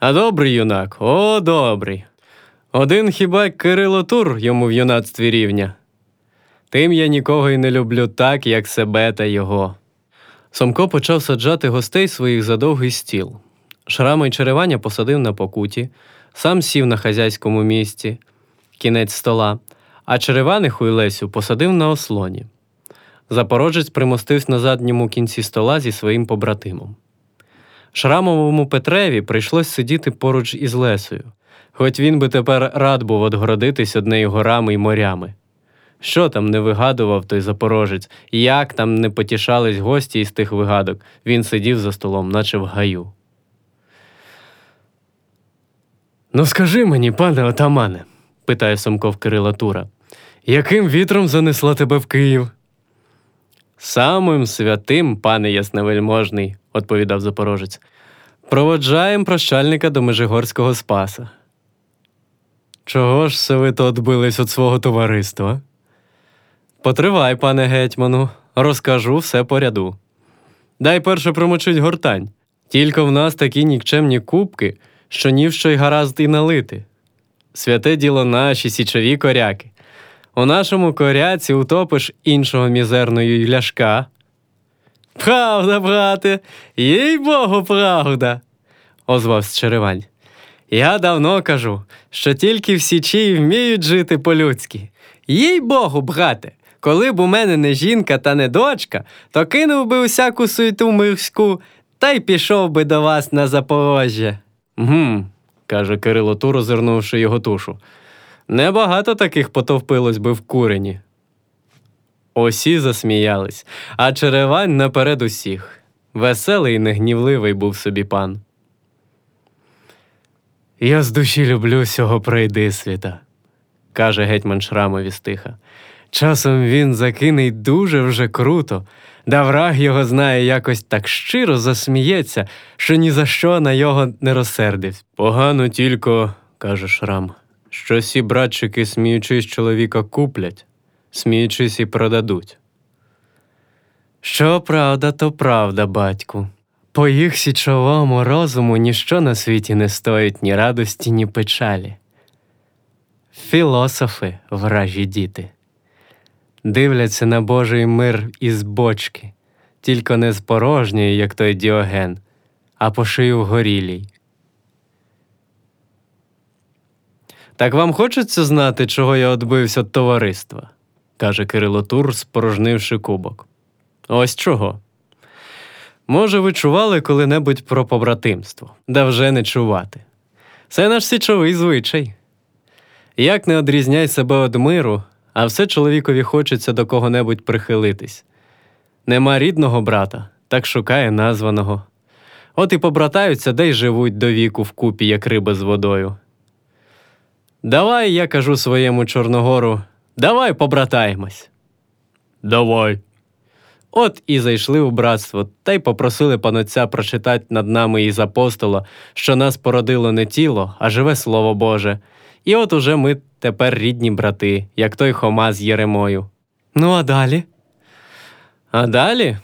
А добрий юнак, о, добрий. Один хіба Кирило Тур йому в юнацтві рівня. Тим я нікого й не люблю так, як себе та його. Сомко почав саджати гостей своїх за довгий стіл. Шрама й череваня посадив на покуті, сам сів на хазяйському місці, кінець стола, а череваних і Лесю посадив на ослоні. Запорожець примостився на задньому кінці стола зі своїм побратимом. Шрамовому Петреві прийшлось сидіти поруч із Лесою, хоч він би тепер рад був одгородитись однею горами й морями. Що там не вигадував той запорожець, як там не потішались гості із тих вигадок, він сидів за столом, наче в гаю. Ну, скажи мені, пане отамане, питає Сомков Кирила Тура, яким вітром занесла тебе в Київ? Самим святим, пане ясновельможний, відповідав запорожець. Проводжаєм прощальника до Межигорського спаса. Чого ж це ви то відбились від свого товариства? Потривай, пане гетьману, розкажу все по ряду. Дай перше промочить гортань. Тільки в нас такі нікчемні кубки, що ні в що й гаразд і налити. Святе діло наші січові коряки. У нашому коряці утопиш іншого мізерної ляшка. Правда, брате, їй богу, правда, озвався Черевань. Я давно кажу, що тільки в Січі вміють жити по-людськи. Їй богу, брате, коли б у мене не жінка та не дочка, то кинув би усяку суету мирську та й пішов би до вас на Запорожжя. Гм, каже Кирило Тур, озирнувши його тушу. Небагато таких потовпилось би в курені. Усі засміялись, а Черевань наперед усіх. Веселий і негнівливий був собі пан. Я з душі люблю сього пройдисвіта, каже гетьман Шрамові стиха. Часом він закине дуже вже круто, да враг його знає, якось так щиро засміється, що ні за що на його не розсердився. Погано тільки, каже Шрам, що сі братчики, сміючись чоловіка, куплять, сміючись і продадуть. Що правда, то правда, батьку. По їх січовому розуму ніщо на світі не стоїть ні радості, ні печалі. Філософи, вражі діти, дивляться на Божий мир із бочки, тільки не з порожньої, як той Діоген, а по шию горілій. Так вам хочеться знати, чого я відбився від товариства? каже Кирило Тур, спорожнивши кубок. Ось чого. Може, ви чували коли-небудь про побратимство, да вже не чувати. Це наш січовий звичай. Як не одрізняй себе від миру, а все чоловікові хочеться до кого-небудь прихилитись. Нема рідного брата, так шукає названого. От і побратаються, де й живуть до віку вкупі, як риба з водою. Давай, я кажу своєму Чорногору, давай побратаємось. Давай. От і зайшли у братство, та й попросили панотця прочитати над нами із апостола, що нас породило не тіло, а живе Слово Боже. І от уже ми тепер рідні брати, як той Хома з Єремою. Ну, а далі? А далі?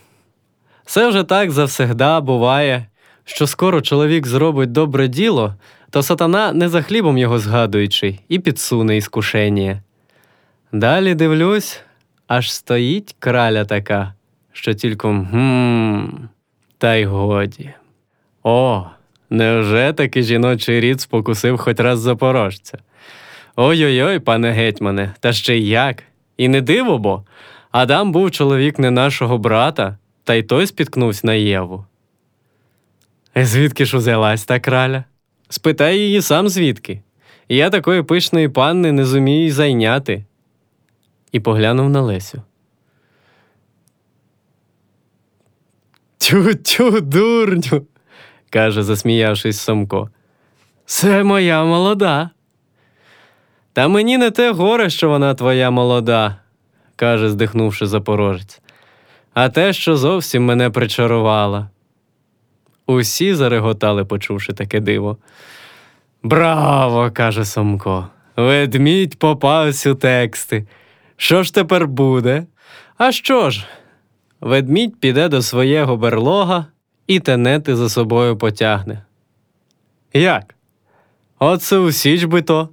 Все вже так завсегда буває, що скоро чоловік зробить добре діло, то сатана не за хлібом його згадуючи, і підсуне іскушення. Далі дивлюсь, аж стоїть краля така, що тільки гм, та й годі. О, невже таки жіночий рід спокусив хоч раз запорожця? Ой-ой-ой, пане гетьмане, та ще й як? І не диво бо. Адам був чоловік не нашого брата, та й той спіткнувся на Єву. Звідки ж узялась та краля? Спитай її сам звідки. Я такої пишної панни не зумію й зайняти. І поглянув на Лесю. Тю-тю, дурню, каже, засміявшись Сомко. Це моя молода. Та мені не те горе, що вона твоя молода, каже, здихнувши запорожець, а те, що зовсім мене причарувала. Усі зареготали, почувши таке диво. Браво! каже Сомко. Ведмідь попався у тексти. Що ж тепер буде? А що ж? Ведмідь піде до своєго берлога і тенети за собою потягне. Як? Оце усіч січ би то.